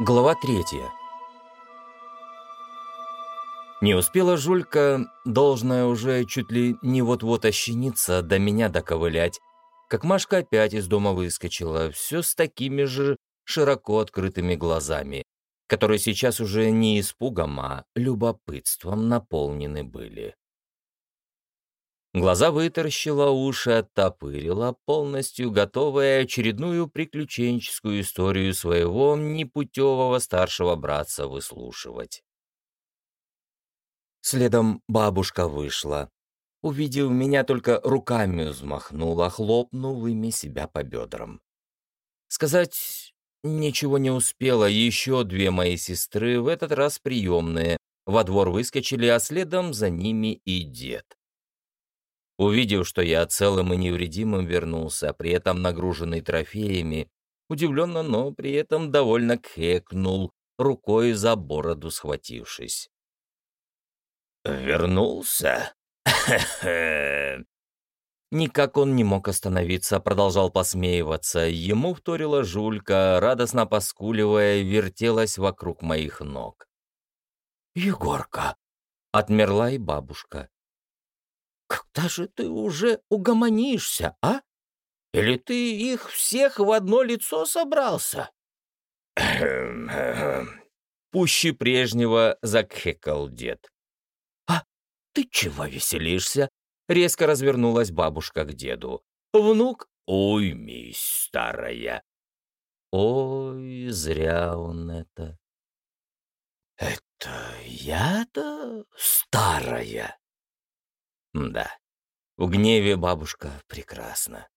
Глава третья. Не успела Жулька, должная уже чуть ли не вот-вот ощениться, до меня доковылять, как Машка опять из дома выскочила, все с такими же широко открытыми глазами, которые сейчас уже не испугом, а любопытством наполнены были. Глаза вытаращила, уши оттопырила, полностью готовая очередную приключенческую историю своего непутевого старшего братца выслушивать. Следом бабушка вышла. Увидев меня, только руками взмахнула, хлопнув ими себя по бедрам. Сказать ничего не успела, еще две мои сестры, в этот раз приемные, во двор выскочили, а следом за ними и дед. Увидев, что я целым и невредимым вернулся, при этом нагруженный трофеями, удивленно, но при этом довольно кекнул, рукой за бороду схватившись. «Вернулся? Никак он не мог остановиться, продолжал посмеиваться. Ему вторила жулька, радостно поскуливая, вертелась вокруг моих ног. «Егорка!» — отмерла и бабушка. Когда же ты уже угомонишься, а? Или ты их всех в одно лицо собрался? Пуще прежнего закхекал дед. А ты чего веселишься? Резко развернулась бабушка к деду. Внук, ой, мись старая. Ой, зря он это. Это я-то старая? Да, в гневе бабушка прекрасна.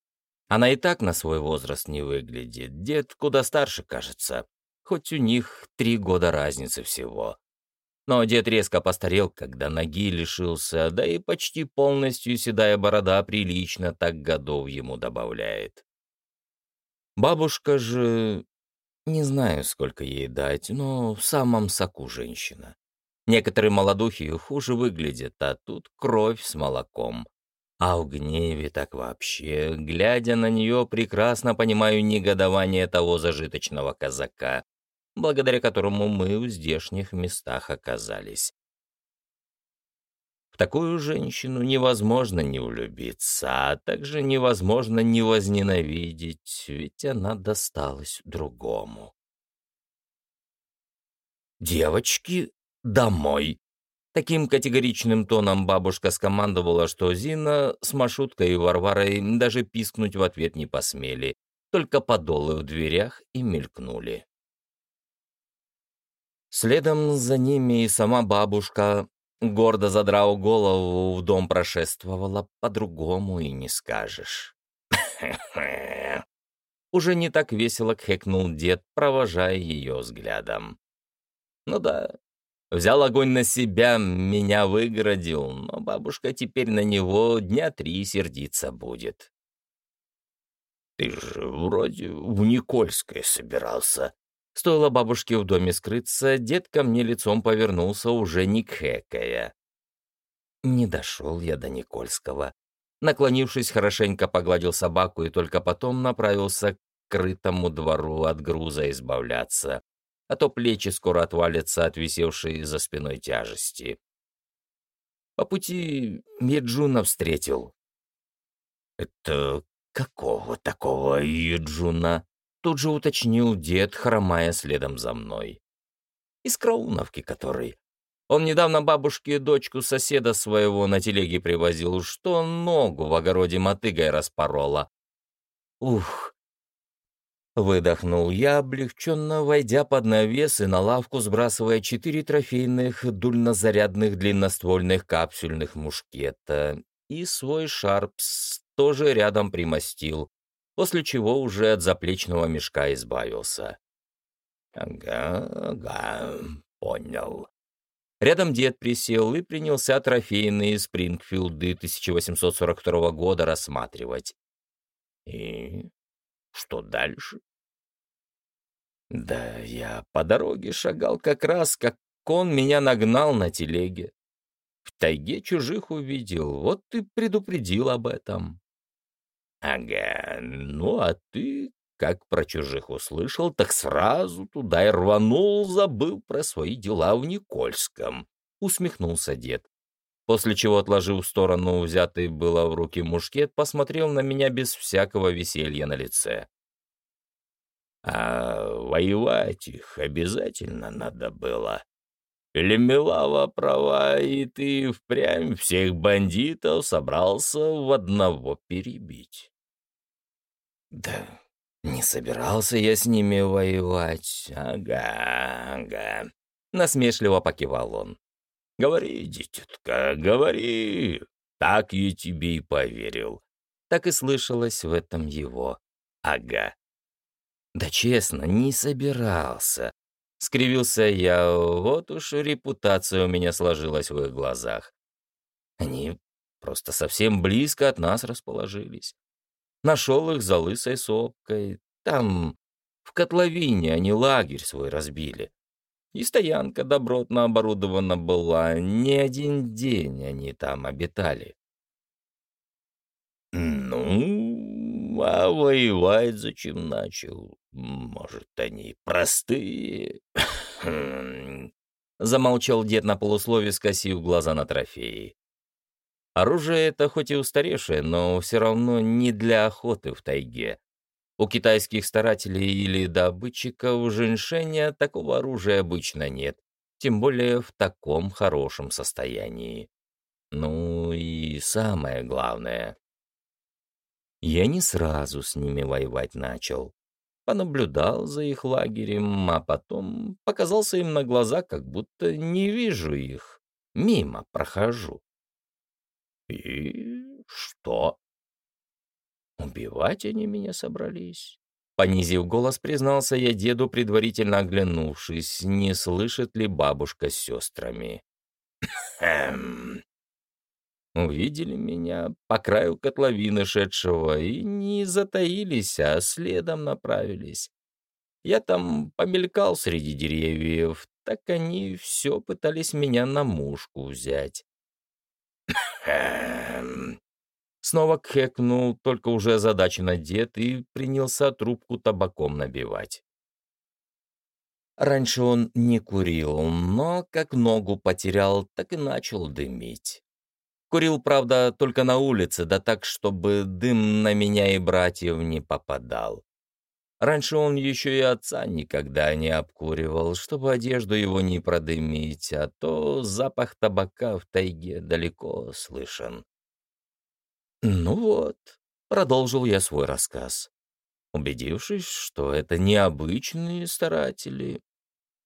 Она и так на свой возраст не выглядит. Дед куда старше, кажется, хоть у них три года разницы всего. Но дед резко постарел, когда ноги лишился, да и почти полностью седая борода прилично так годов ему добавляет. Бабушка же... Не знаю, сколько ей дать, но в самом соку женщина. Некоторые молодухи хуже выглядят, а тут кровь с молоком. А в гневе так вообще, глядя на нее, прекрасно понимаю негодование того зажиточного казака, благодаря которому мы в здешних местах оказались. В такую женщину невозможно не влюбиться, а также невозможно не возненавидеть, ведь она досталась другому. Девочки домой!» Таким категоричным тоном бабушка скомандовала, что Зина с Машуткой и Варварой даже пискнуть в ответ не посмели, только подолы в дверях и мелькнули. Следом за ними и сама бабушка, гордо задрав голову, в дом прошествовала, по-другому и не скажешь. Уже не так весело кхекнул дед, провожая ее взглядом. Ну да, Взял огонь на себя, меня выгородил, но бабушка теперь на него дня три сердиться будет. «Ты же вроде в Никольское собирался». Стоило бабушке в доме скрыться, дед ко мне лицом повернулся, уже не кхекая. Не дошел я до Никольского. Наклонившись, хорошенько погладил собаку и только потом направился к крытому двору от груза избавляться а то плечи скоро отвалятся от висевшей за спиной тяжести. По пути Еджуна встретил. «Это какого такого Еджуна?» Тут же уточнил дед, хромая следом за мной. «Из Крауновки который. Он недавно бабушке дочку соседа своего на телеге привозил, что ногу в огороде мотыгой распорола. Ух, Выдохнул я, облегченно войдя под навес и на лавку, сбрасывая четыре трофейных дульнозарядных длинноствольных капсюльных мушкета и свой шарпс тоже рядом примостил, после чего уже от заплечного мешка избавился. «Ага, ага, понял». Рядом дед присел и принялся трофейные Спрингфилды 1842 года рассматривать. «И что дальше? Да я по дороге шагал как раз, как он меня нагнал на телеге. В тайге чужих увидел, вот ты предупредил об этом. Ага, ну а ты как про чужих услышал, так сразу туда и рванул, забыл про свои дела в Никольском. Усмехнулся дед. После чего, отложив в сторону взятый было в руки мушкет, посмотрел на меня без всякого веселья на лице. «А воевать их обязательно надо было. Или Милава права, и ты впрямь всех бандитов собрался в одного перебить?» «Да не собирался я с ними воевать. Ага, ага. Насмешливо покивал он. Говори, дитятка, говори. Так я тебе и поверил. Так и слышалось в этом его. Ага. Да честно, не собирался. Скривился я, вот уж репутация у меня сложилась в их глазах. Они просто совсем близко от нас расположились. Нашел их за лысой сопкой. Там, в котловине, они лагерь свой разбили. И стоянка добротно оборудована была. Не один день они там обитали. «Ну, а воевать зачем начал? Может, они простые?» Замолчал дед на полуслове, скосив глаза на трофеи. Оружие это хоть и устаревшее, но все равно не для охоты в тайге. У китайских старателей или добытчиков женьшеня такого оружия обычно нет, тем более в таком хорошем состоянии. Ну и самое главное. Я не сразу с ними воевать начал. Понаблюдал за их лагерем, а потом показался им на глаза, как будто не вижу их. Мимо прохожу. «И что?» «Убивать они меня собрались?» Понизив голос, признался я деду, предварительно оглянувшись, не слышит ли бабушка с сестрами. «Хм...» Увидели меня по краю котловины шедшего и не затаились, а следом направились. Я там помелькал среди деревьев, так они все пытались меня на мушку взять. Снова кхекнул, только уже озадаченно дед, и принялся трубку табаком набивать. Раньше он не курил, но как ногу потерял, так и начал дымить. Курил, правда, только на улице, да так, чтобы дым на меня и братьев не попадал. Раньше он еще и отца никогда не обкуривал, чтобы одежду его не продымить, а то запах табака в тайге далеко слышен. «Ну вот», — продолжил я свой рассказ, убедившись, что это необычные старатели.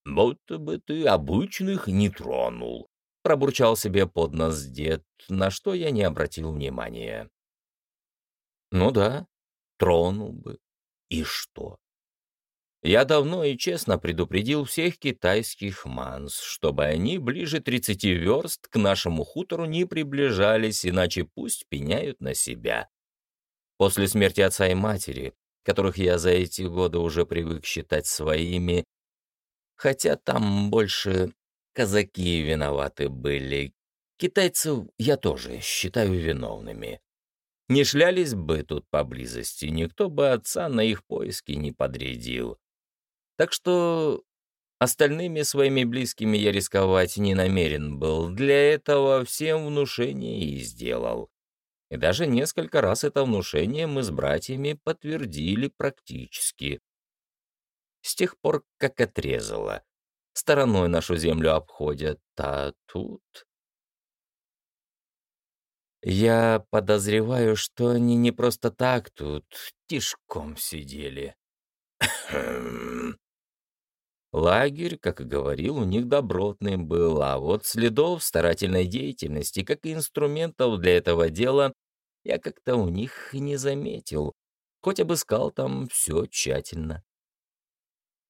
«Будто бы ты обычных не тронул», — пробурчал себе под нос дед, на что я не обратил внимания. «Ну да, тронул бы. И что? Я давно и честно предупредил всех китайских манс, чтобы они ближе 30 верст к нашему хутору не приближались, иначе пусть пеняют на себя. После смерти отца и матери, которых я за эти годы уже привык считать своими, хотя там больше казаки виноваты были, китайцев я тоже считаю виновными. Не шлялись бы тут поблизости, никто бы отца на их поиски не подрядил. Так что остальными своими близкими я рисковать не намерен был. Для этого всем внушение и сделал. И даже несколько раз это внушение мы с братьями подтвердили практически. С тех пор, как отрезало. Стороной нашу землю обходят, а тут... Я подозреваю, что они не просто так тут тишком сидели. Лагерь, как и говорил, у них добротный был, а вот следов старательной деятельности, как и инструментов для этого дела, я как-то у них не заметил, хоть обыскал там все тщательно.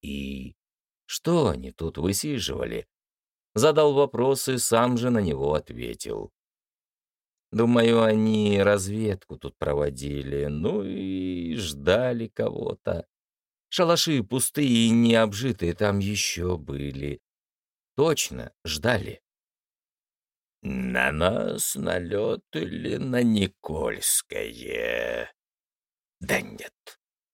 И что они тут высиживали? Задал вопрос и сам же на него ответил. Думаю, они разведку тут проводили, ну и ждали кого-то. Шалаши пустые и необжитые там еще были. Точно, ждали. На нас налет или на Никольское? Да нет,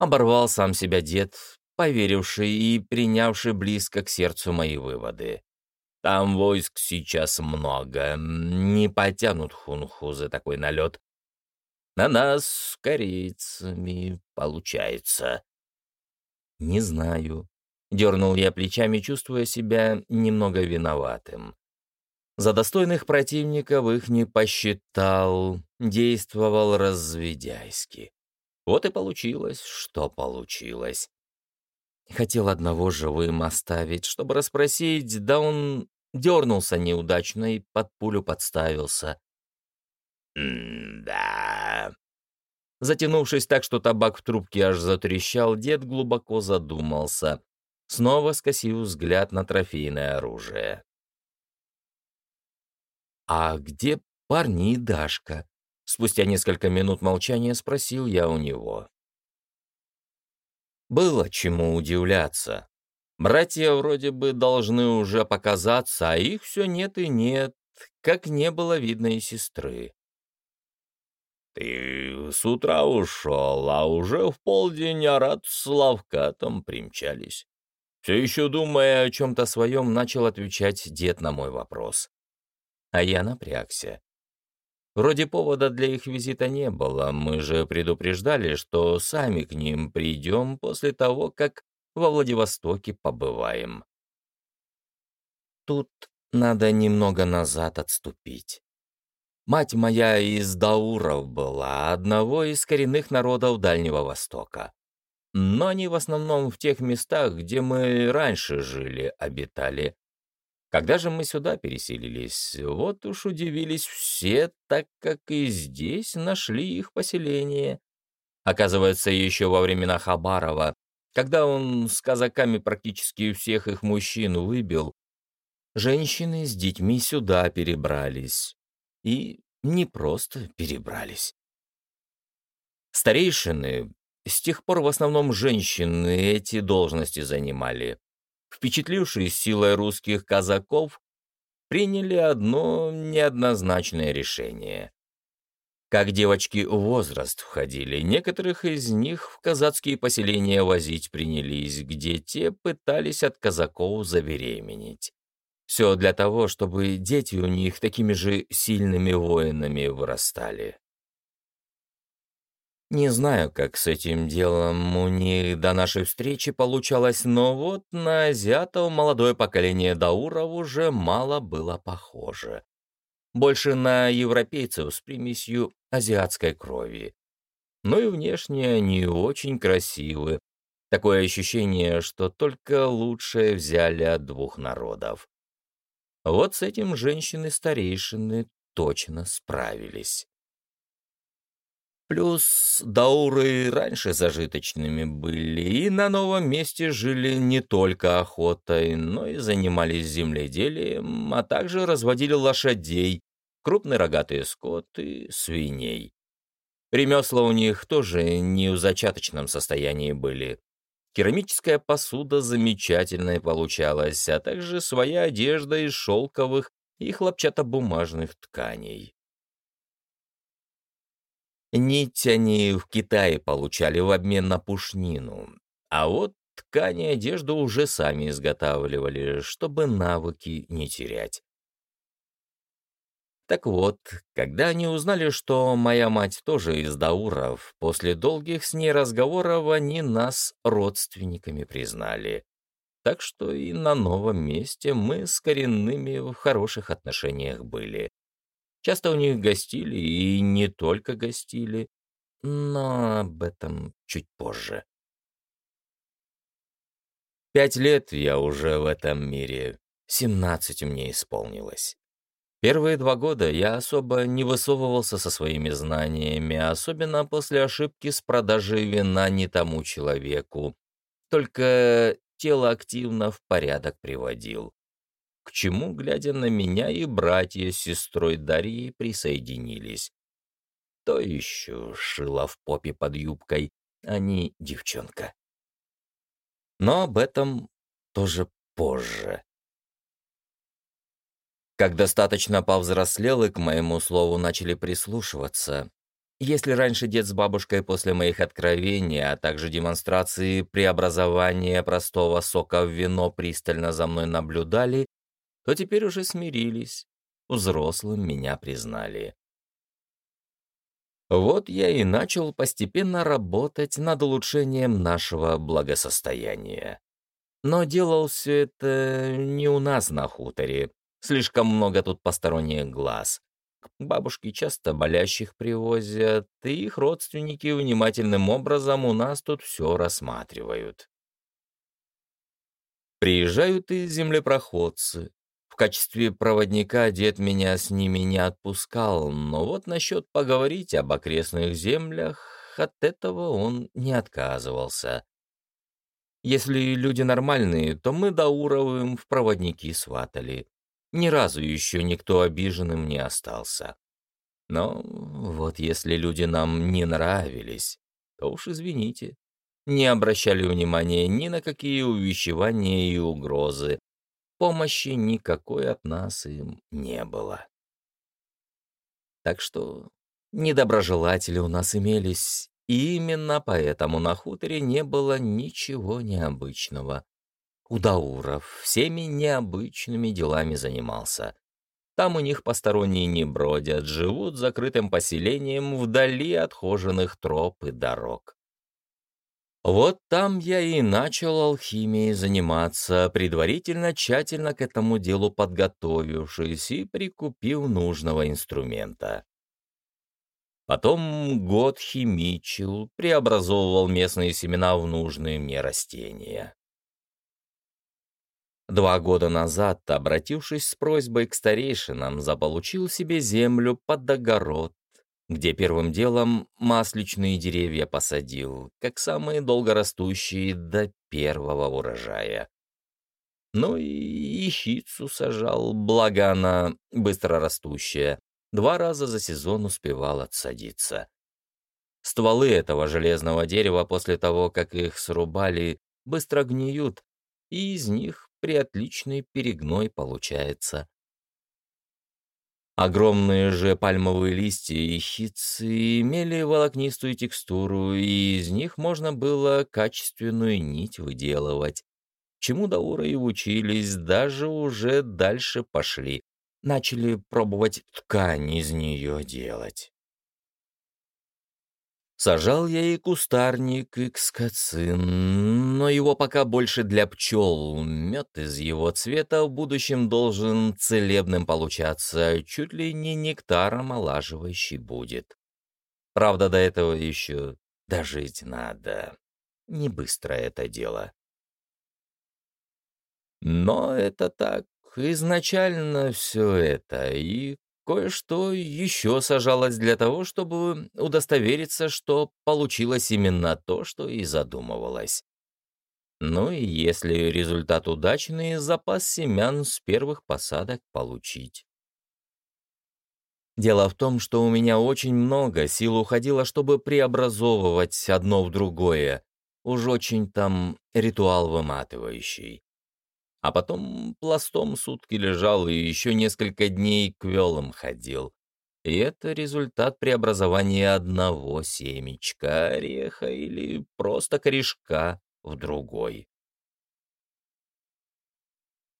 Оборвал сам себя дед, поверивший и принявший близко к сердцу мои выводы. Там войск сейчас много, не потянут хунху за такой налет. На нас с корейцами получается. Не знаю. Дернул я плечами, чувствуя себя немного виноватым. За достойных противников их не посчитал, действовал разведяйски. Вот и получилось, что получилось. Хотел одного живым оставить, чтобы расспросить, да он дернулся неудачно и под пулю подставился. «М-да...» Затянувшись так, что табак в трубке аж затрещал, дед глубоко задумался, снова скосив взгляд на трофейное оружие. «А где парни и Дашка?» Спустя несколько минут молчания спросил я у него. Было чему удивляться. Братья вроде бы должны уже показаться, а их все нет и нет, как не было видно и сестры. «Ты с утра ушел, а уже в полдень Арат с Лавкатом примчались». Все еще думая о чем-то своем, начал отвечать дед на мой вопрос. А я напрягся. Вроде повода для их визита не было, мы же предупреждали, что сами к ним придем после того, как во Владивостоке побываем. Тут надо немного назад отступить. Мать моя из Дауров была, одного из коренных народов Дальнего Востока. Но они в основном в тех местах, где мы раньше жили, обитали. Когда же мы сюда переселились, вот уж удивились все, так как и здесь нашли их поселение. Оказывается, еще во времена Хабарова, когда он с казаками практически всех их мужчин выбил, женщины с детьми сюда перебрались. И не просто перебрались. Старейшины, с тех пор в основном женщины эти должности занимали впечатлившись силой русских казаков, приняли одно неоднозначное решение. Как девочки в возраст входили, некоторых из них в казацкие поселения возить принялись, где те пытались от казаков забеременеть. Все для того, чтобы дети у них такими же сильными воинами вырастали. Не знаю, как с этим делом у них до нашей встречи получалось, но вот на азиатов молодое поколение Дауров уже мало было похоже. Больше на европейцев с примесью азиатской крови. Ну и внешне они очень красивы. Такое ощущение, что только лучшее взяли от двух народов. Вот с этим женщины-старейшины точно справились. Плюс дауры раньше зажиточными были и на новом месте жили не только охотой, но и занимались земледелием, а также разводили лошадей, крупный рогатый скот и свиней. Ремесла у них тоже не в зачаточном состоянии были. Керамическая посуда замечательная получалась, а также своя одежда из шелковых и хлопчатобумажных тканей. Нить они в Китае получали в обмен на пушнину, а вот ткани и одежду уже сами изготавливали, чтобы навыки не терять. Так вот, когда они узнали, что моя мать тоже из Дауров, после долгих с ней разговоров они нас родственниками признали. Так что и на новом месте мы с коренными в хороших отношениях были. Часто у них гостили и не только гостили, но об этом чуть позже. Пять лет я уже в этом мире, семнадцать мне исполнилось. Первые два года я особо не высовывался со своими знаниями, особенно после ошибки с продажей вина не тому человеку. Только тело активно в порядок приводил к чему, глядя на меня, и братья с сестрой Дарьей присоединились. То еще шила в попе под юбкой, а не девчонка. Но об этом тоже позже. Как достаточно повзрослел и к моему слову начали прислушиваться, если раньше дед с бабушкой после моих откровений, а также демонстрации преобразования простого сока в вино пристально за мной наблюдали, то теперь уже смирились. Взрослым меня признали. Вот я и начал постепенно работать над улучшением нашего благосостояния. Но делал все это не у нас на хуторе. Слишком много тут посторонних глаз. Бабушки часто болящих привозят, и их родственники внимательным образом у нас тут все рассматривают. Приезжают и землепроходцы. В качестве проводника дед меня с ними не отпускал, но вот насчет поговорить об окрестных землях, от этого он не отказывался. Если люди нормальные, то мы Дауровым в проводники сватали. Ни разу еще никто обиженным не остался. Но вот если люди нам не нравились, то уж извините. Не обращали внимания ни на какие увещевания и угрозы. Помощи никакой от нас им не было. Так что недоброжелатели у нас имелись, и именно поэтому на хуторе не было ничего необычного у Дауров всеми необычными делами занимался. Там у них посторонние не бродят, живут закрытым поселением вдали от хоженых троп и дорог. Вот там я и начал алхимией заниматься, предварительно тщательно к этому делу подготовившись и прикупил нужного инструмента. Потом год химичил, преобразовывал местные семена в нужные мне растения. Два года назад, обратившись с просьбой к старейшинам, заполучил себе землю под огород, где первым делом масличные деревья посадил, как самые долгорастущие до первого урожая. Ну и ищицу сажал, благо она быстрорастущая, два раза за сезон успевал отсадиться. Стволы этого железного дерева после того, как их срубали, быстро гниют, и из них приотличный перегной получается. Огромные же пальмовые листья и хитцы имели волокнистую текстуру, и из них можно было качественную нить выделывать. Чему Даура и учились, даже уже дальше пошли. Начали пробовать ткань из нее делать. Сажал я и кустарник, и кскацин, но его пока больше для пчел. Мед из его цвета в будущем должен целебным получаться, чуть ли не нектар омолаживающий будет. Правда, до этого еще дожить надо. Не быстро это дело. Но это так, изначально все это, и Кое-что еще сажалось для того, чтобы удостовериться, что получилось именно то, что и задумывалось. Ну и если результат удачный, запас семян с первых посадок получить. Дело в том, что у меня очень много сил уходило, чтобы преобразовывать одно в другое. Уж очень там ритуал выматывающий а потом пластом сутки лежал и еще несколько дней квелом ходил. И это результат преобразования одного семечка, ореха или просто корешка в другой.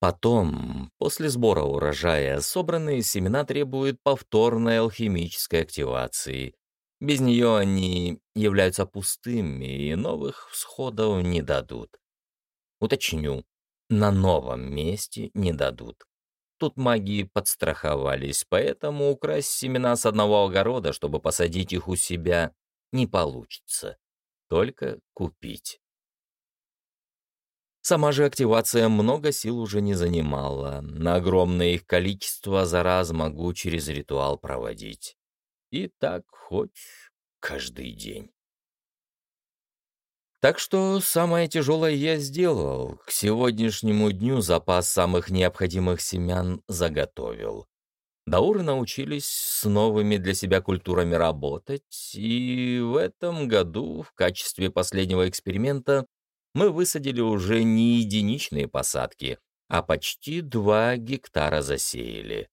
Потом, после сбора урожая, собранные семена требуют повторной алхимической активации. Без нее они являются пустыми и новых всходов не дадут. Уточню, на новом месте не дадут. Тут маги подстраховались, поэтому украсть семена с одного огорода, чтобы посадить их у себя, не получится. Только купить. Сама же активация много сил уже не занимала. На огромное их количество за раз могу через ритуал проводить. И так хоть каждый день. Так что самое тяжелое я сделал. К сегодняшнему дню запас самых необходимых семян заготовил. Дауры научились с новыми для себя культурами работать, и в этом году в качестве последнего эксперимента мы высадили уже не единичные посадки, а почти два гектара засеяли.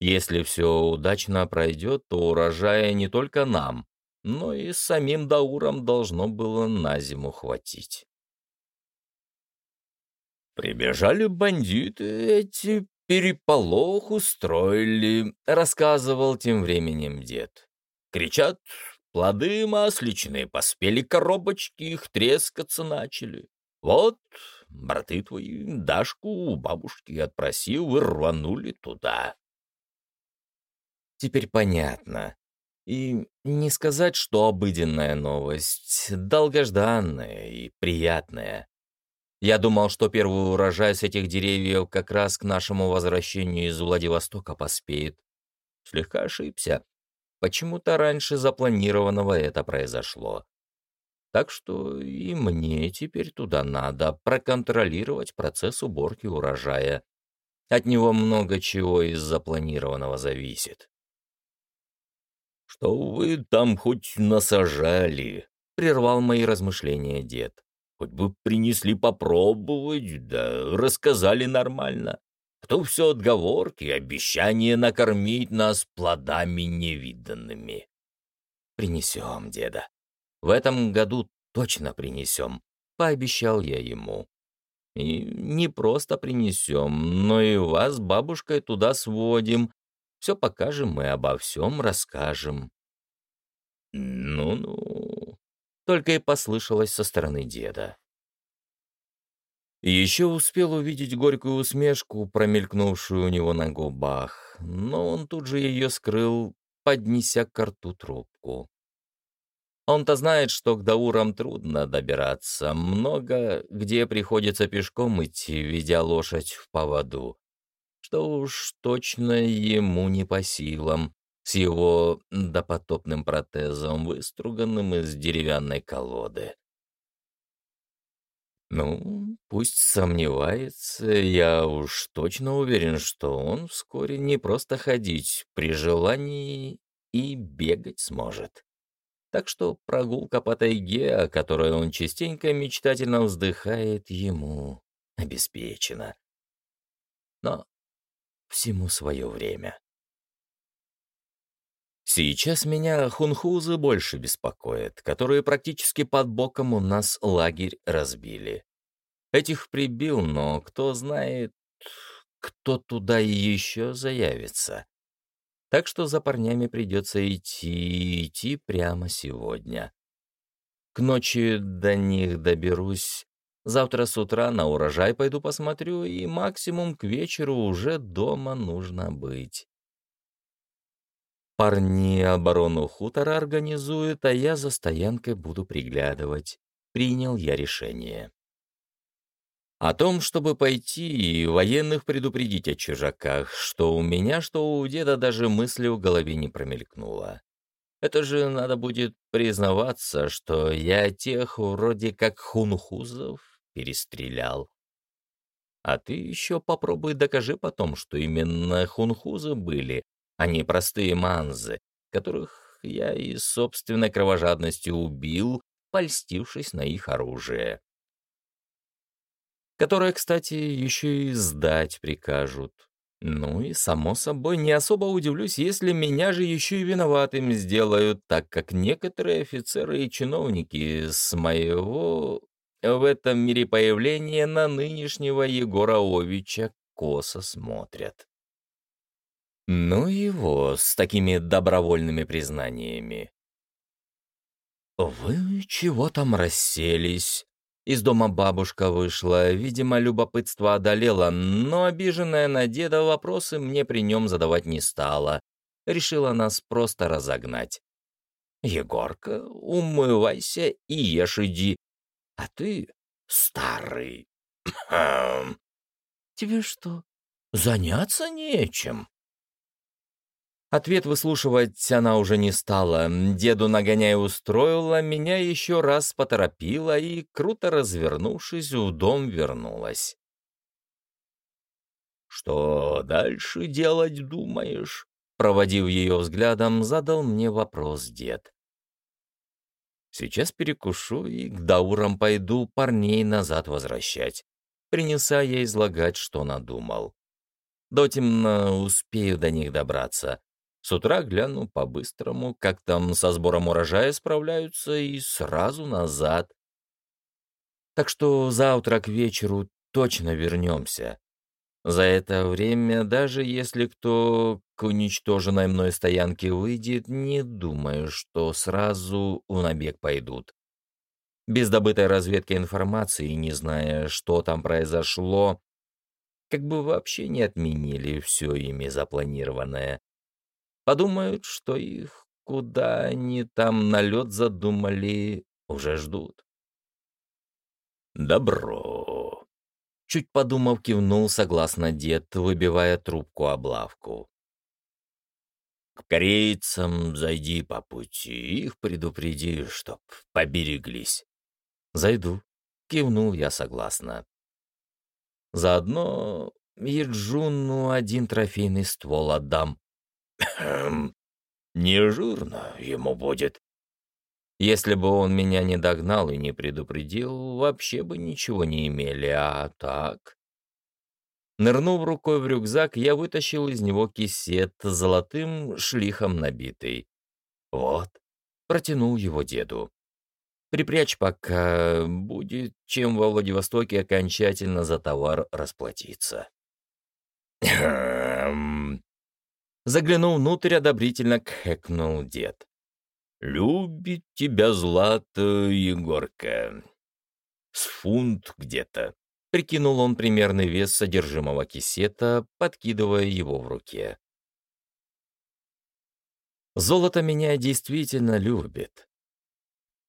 Если все удачно пройдет, то урожая не только нам, но и самим Даурам должно было на зиму хватить. Прибежали бандиты эти, переполох устроили, рассказывал тем временем дед. Кричат, плоды масличные поспели, коробочки их трескаться начали. Вот, браты твои, Дашку у бабушки отпросил и рванули туда. Теперь понятно. И не сказать, что обыденная новость, долгожданная и приятная. Я думал, что первый урожай с этих деревьев как раз к нашему возвращению из Владивостока поспеет. Слегка ошибся. Почему-то раньше запланированного это произошло. Так что и мне теперь туда надо проконтролировать процесс уборки урожая. От него много чего из запланированного зависит. «Что вы там хоть насажали?» — прервал мои размышления дед. Хоть бы принесли попробовать, да рассказали нормально. А то все отговорки, обещание накормить нас плодами невиданными. Принесем, деда. В этом году точно принесем, пообещал я ему. И не просто принесем, но и вас бабушкой туда сводим. Все покажем и обо всем расскажем. Ну-ну, только и послышалось со стороны деда. Еще успел увидеть горькую усмешку, промелькнувшую у него на губах, но он тут же ее скрыл, поднеся к рту трубку. Он-то знает, что к Даурам трудно добираться, много где приходится пешком идти, ведя лошадь в поводу, что уж точно ему не по силам, с его допотопным протезом, выструганным из деревянной колоды. Ну, пусть сомневается, я уж точно уверен, что он вскоре не просто ходить при желании и бегать сможет. Так что прогулка по тайге, о которой он частенько мечтательно вздыхает, ему обеспечена. Но всему свое время. Сейчас меня хунхузы больше беспокоят, которые практически под боком у нас лагерь разбили. Этих прибил, но кто знает, кто туда еще заявится. Так что за парнями придется идти, идти прямо сегодня. К ночи до них доберусь. Завтра с утра на урожай пойду посмотрю, и максимум к вечеру уже дома нужно быть. Парни оборону хутора организуют, а я за стоянкой буду приглядывать. Принял я решение. О том, чтобы пойти и военных предупредить о чужаках, что у меня, что у деда даже мысли в голове не промелькнуло. Это же надо будет признаваться, что я тех вроде как хунхузов перестрелял. А ты еще попробуй докажи потом, что именно хунхузы были, а не простые манзы, которых я и собственной кровожадностью убил, польстившись на их оружие. Которое, кстати, еще и сдать прикажут. Ну и, само собой, не особо удивлюсь, если меня же еще и виноватым сделают, так как некоторые офицеры и чиновники с моего в этом мире появления на нынешнего Егора Овича косо смотрят. Ну его с такими добровольными признаниями. «Вы чего там расселись?» Из дома бабушка вышла, видимо, любопытство одолело, но обиженная на деда вопросы мне при нем задавать не стала. Решила нас просто разогнать. «Егорка, умывайся и ешь иди. А ты старый. Тебе что, заняться нечем?» Ответ выслушивать она уже не стала. Деду нагоняя устроила, меня еще раз поторопила и, круто развернувшись, в дом вернулась. «Что дальше делать, думаешь?» Проводив ее взглядом, задал мне вопрос дед. «Сейчас перекушу и к даурам пойду парней назад возвращать». Принеса я излагать, что надумал. Дотемно успею до них добраться С утра гляну по-быстрому, как там со сбором урожая справляются, и сразу назад. Так что завтра к вечеру точно вернемся. За это время, даже если кто к уничтоженной мной стоянке выйдет, не думаю, что сразу в набег пойдут. Без добытой разведки информации, не зная, что там произошло, как бы вообще не отменили все ими запланированное. Подумают, что их куда они там налет задумали, уже ждут. Добро. Чуть подумав, кивнул согласно дед, выбивая трубку облавку. К корейцам зайди по пути, их предупреди, чтоб побереглись. Зайду. Кивнул я согласно. Заодно Еджуну один трофейный ствол отдам. Хм, не жирно ему будет. Если бы он меня не догнал и не предупредил, вообще бы ничего не имели, а так... Нырнув рукой в рюкзак, я вытащил из него кисет золотым шлихом набитый. Вот, протянул его деду. Припрячь пока, будет чем во Владивостоке окончательно за товар расплатиться. Хм. Заглянул внутрь, одобрительно кхекнул дед. «Любит тебя злато, Егорка. С фунт где-то». Прикинул он примерный вес содержимого кисета, подкидывая его в руке. Золото меня действительно любит.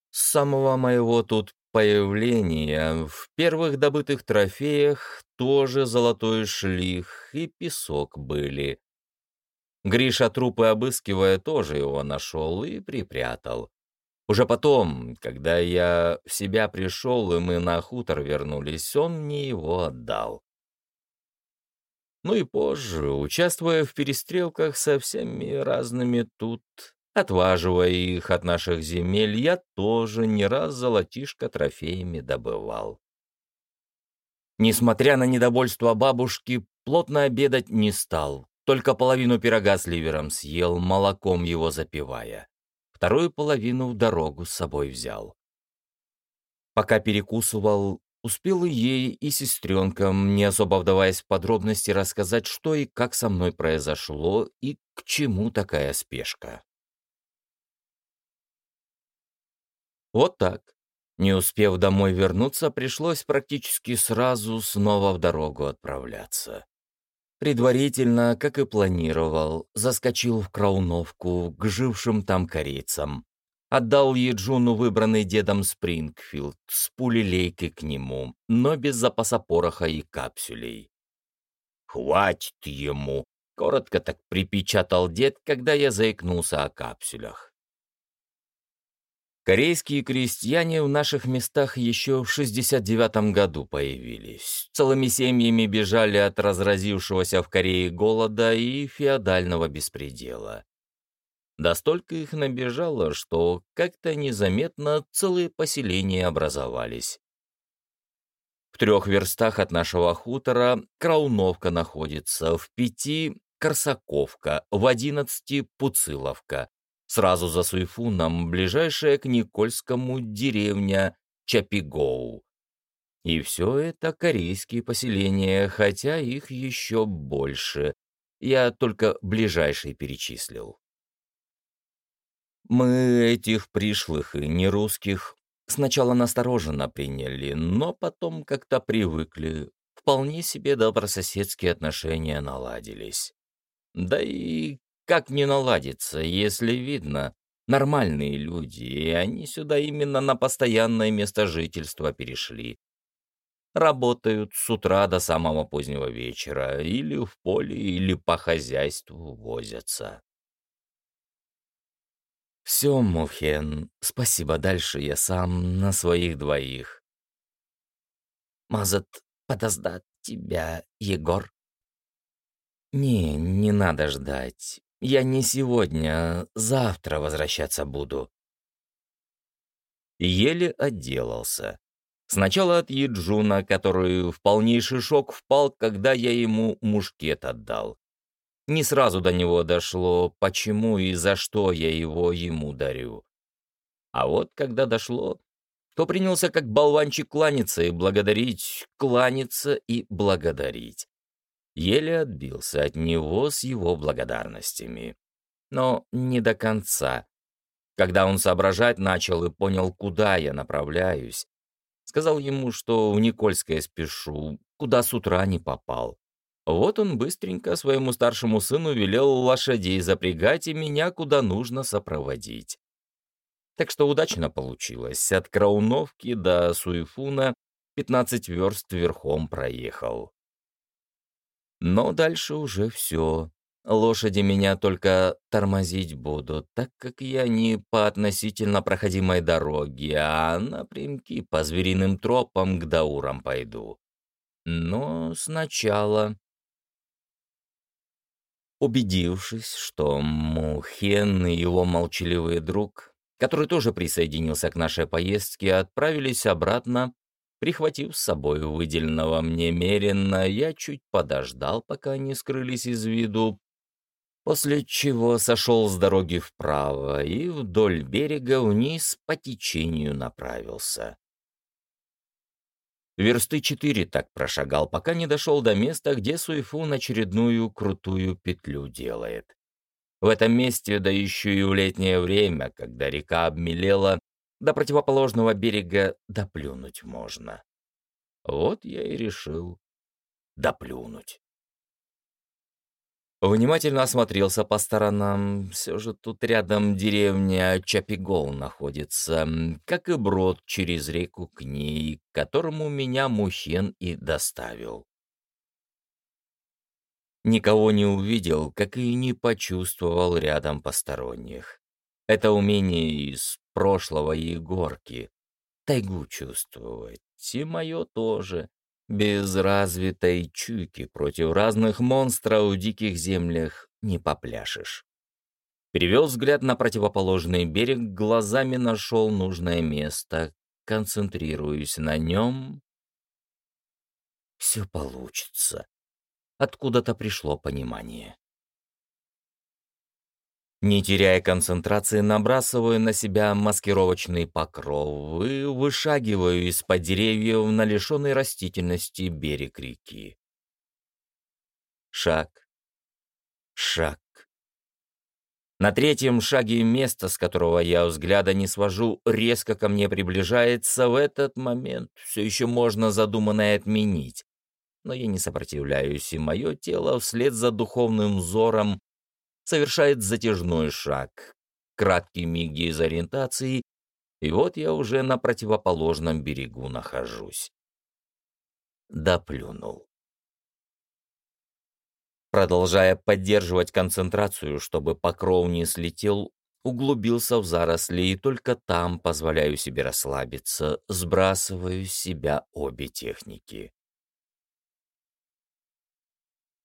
С самого моего тут появления в первых добытых трофеях тоже золотой шлих и песок были. Гриша трупы обыскивая тоже его нашел и припрятал. Уже потом, когда я в себя пришел и мы на хутор вернулись, он мне его отдал. Ну и позже, участвуя в перестрелках со всеми разными тут, Отваживая их от наших земель, я тоже не раз золотишко трофеями добывал. Несмотря на недовольство бабушки, плотно обедать не стал, только половину пирога с ливером съел, молоком его запивая. Вторую половину в дорогу с собой взял. Пока перекусывал, успел и ей, и сестренкам, не особо вдаваясь в подробности, рассказать, что и как со мной произошло и к чему такая спешка. Вот так. Не успев домой вернуться, пришлось практически сразу снова в дорогу отправляться. Предварительно, как и планировал, заскочил в Крауновку к жившим там корейцам. Отдал Еджуну выбранный дедом Спрингфилд с пулелейкой к нему, но без запаса пороха и капсулей. «Хватит ему!» — коротко так припечатал дед, когда я заикнулся о капсулях. Корейские крестьяне в наших местах еще в 69 году появились. Целыми семьями бежали от разразившегося в Корее голода и феодального беспредела. Да столько их набежало, что как-то незаметно целые поселения образовались. В трех верстах от нашего хутора Крауновка находится, в пяти — Корсаковка, в одиннадцати — Пуциловка, Сразу за Суйфуном ближайшая к Никольскому деревня Чапигоу. И все это корейские поселения, хотя их еще больше. Я только ближайшие перечислил. Мы этих пришлых и нерусских сначала настороженно приняли, но потом как-то привыкли. Вполне себе добрососедские отношения наладились. Да и как не наладится, если видно, нормальные люди, и они сюда именно на постоянное место жительства перешли. Работают с утра до самого позднего вечера, или в поле, или по хозяйству возятся. Все, Мухен, спасибо, дальше я сам на своих двоих. Мазат подоздать тебя, Егор? Не, не надо ждать. Я не сегодня, а завтра возвращаться буду. Еле отделался. Сначала от Еджуна, который в полнейший шок впал, когда я ему мушкет отдал. Не сразу до него дошло, почему и за что я его ему дарю. А вот когда дошло, то принялся как болванчик кланяться и благодарить, кланяться и благодарить. Еле отбился от него с его благодарностями. Но не до конца. Когда он соображать начал и понял, куда я направляюсь, сказал ему, что в Никольское спешу, куда с утра не попал. Вот он быстренько своему старшему сыну велел лошадей запрягать и меня куда нужно сопроводить. Так что удачно получилось. От Крауновки до Суефуна 15 верст верхом проехал. Но дальше уже все. Лошади меня только тормозить будут, так как я не по относительно проходимой дороге, а напрямки по звериным тропам к даурам пойду. Но сначала... Убедившись, что Мухен и его молчаливый друг, который тоже присоединился к нашей поездке, отправились обратно, Прихватив с собой выделенного мне меренно, я чуть подождал, пока они скрылись из виду, после чего сошел с дороги вправо и вдоль берега вниз по течению направился. Версты четыре так прошагал, пока не дошел до места, где Суйфун очередную крутую петлю делает. В этом месте, да еще и в летнее время, когда река обмелела, до противоположного берега доплюнуть можно. Вот я и решил доплюнуть. Внимательно осмотрелся по сторонам. Все же тут рядом деревня Чапигол находится, как и брод через реку к ней, к которому меня Мухен и доставил. Никого не увидел, как и не почувствовал рядом посторонних. Это умение из прошлого Егорки. Тайгу чувствовать, и мое тоже. Без развитой чуйки против разных монстров в диких землях не попляшешь. Перевел взгляд на противоположный берег, глазами нашел нужное место, концентрируюсь на нем. Все получится. Откуда-то пришло понимание. Не теряя концентрации, набрасываю на себя маскировочный покров и вышагиваю из-под деревьев на лишенный растительности берег реки. Шаг. Шаг. На третьем шаге место, с которого я взгляда не свожу, резко ко мне приближается. В этот момент все еще можно задуманное отменить. Но я не сопротивляюсь, и мое тело вслед за духовным взором совершает затяжной шаг, краткий миг дезориентации, и вот я уже на противоположном берегу нахожусь. Доплюнул. Продолжая поддерживать концентрацию, чтобы покров не слетел, углубился в заросли и только там позволяю себе расслабиться, сбрасываю с себя обе техники.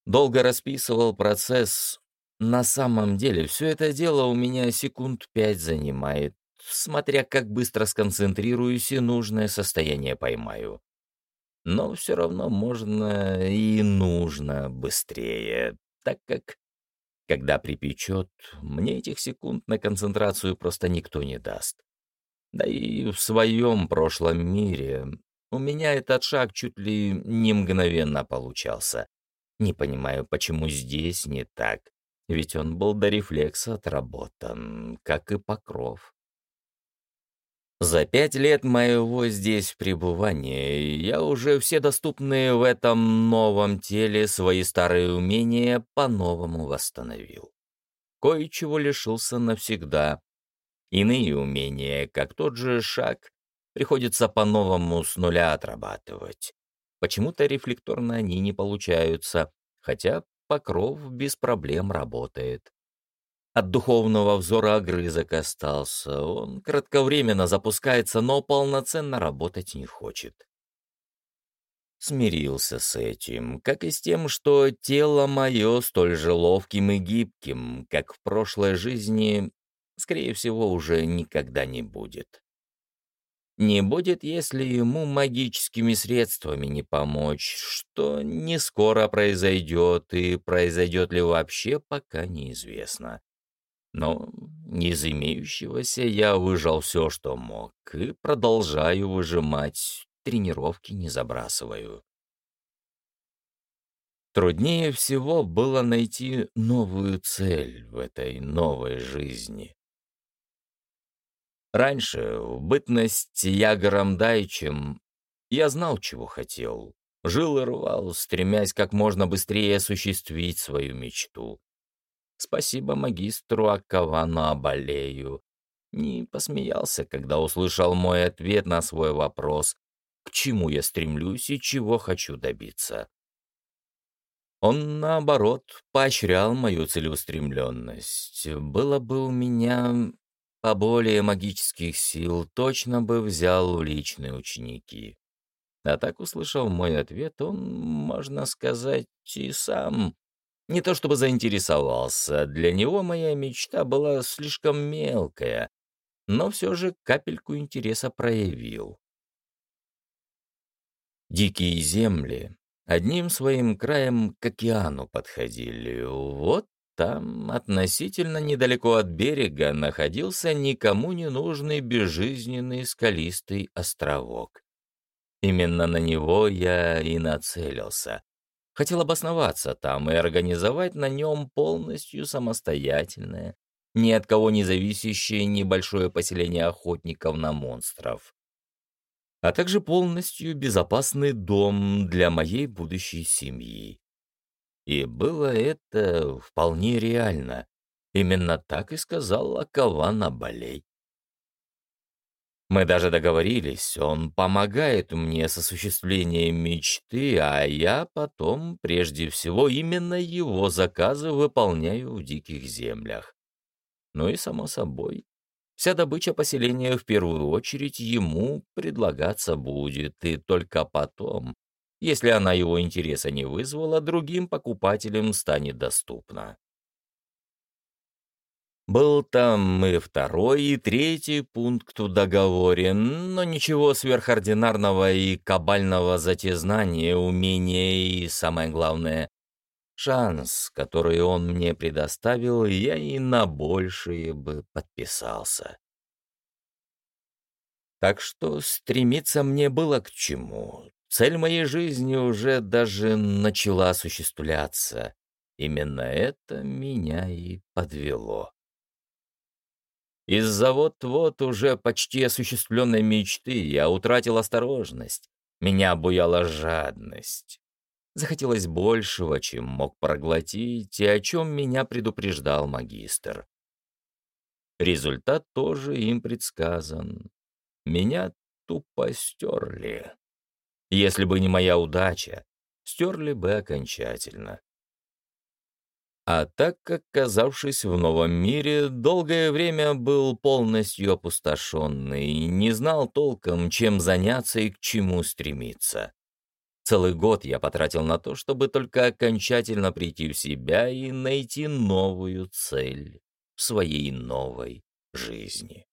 Долго расписывал процесс, на самом деле, все это дело у меня секунд пять занимает, смотря как быстро сконцентрируюсь и нужное состояние поймаю. Но все равно можно и нужно быстрее, так как, когда припечет, мне этих секунд на концентрацию просто никто не даст. Да и в своем прошлом мире у меня этот шаг чуть ли не мгновенно получался. Не понимаю, почему здесь не так ведь он был до рефлекса отработан, как и покров. За пять лет моего здесь пребывания я уже все доступные в этом новом теле свои старые умения по-новому восстановил. Кое-чего лишился навсегда. Иные умения, как тот же шаг, приходится по-новому с нуля отрабатывать. Почему-то рефлекторно они не получаются, хотя покров без проблем работает. От духовного взора огрызок остался. Он кратковременно запускается, но полноценно работать не хочет. Смирился с этим, как и с тем, что тело мое столь же ловким и гибким, как в прошлой жизни, скорее всего, уже никогда не будет. Не будет, если ему магическими средствами не помочь, что не скоро произойдет, и произойдет ли вообще, пока неизвестно. Но из имеющегося я выжал все, что мог, и продолжаю выжимать, тренировки не забрасываю. Труднее всего было найти новую цель в этой новой жизни. Раньше, в бытность Ягором Дайчем, я знал, чего хотел. Жил и рвал, стремясь как можно быстрее осуществить свою мечту. Спасибо магистру Акавану Абалею. Не посмеялся, когда услышал мой ответ на свой вопрос, к чему я стремлюсь и чего хочу добиться. Он, наоборот, поощрял мою целеустремленность. Было бы у меня поболее магических сил точно бы взял в личные ученики. А так, услышав мой ответ, он, можно сказать, и сам не то чтобы заинтересовался, для него моя мечта была слишком мелкая, но все же капельку интереса проявил. Дикие земли одним своим краем к океану подходили. Вот там, относительно недалеко от берега, находился никому не нужный безжизненный скалистый островок. Именно на него я и нацелился. Хотел обосноваться там и организовать на нем полностью самостоятельное, ни от кого не зависящее небольшое поселение охотников на монстров, а также полностью безопасный дом для моей будущей семьи. И было это вполне реально. Именно так и сказал Акован Абалей. Мы даже договорились, он помогает мне с осуществлением мечты, а я потом, прежде всего, именно его заказы выполняю в диких землях. Ну и, само собой, вся добыча поселения в первую очередь ему предлагаться будет, и только потом, если она его интереса не вызвала, другим покупателям станет доступна. Был там и второй, и третий пункт в договоре, но ничего сверхординарного и кабального затезнания, умения и, самое главное, шанс, который он мне предоставил, я и на большее бы подписался. Так что стремиться мне было к чему. Цель моей жизни уже даже начала осуществляться. Именно это меня и подвело. Из-за вот-вот уже почти осуществленной мечты я утратил осторожность. Меня обуяла жадность. Захотелось большего, чем мог проглотить, и о чем меня предупреждал магистр. Результат тоже им предсказан. Меня тупо стерли. Если бы не моя удача, стерли бы окончательно. А так, оказавшись в новом мире, долгое время был полностью опустошенный и не знал толком, чем заняться и к чему стремиться. Целый год я потратил на то, чтобы только окончательно прийти в себя и найти новую цель в своей новой жизни.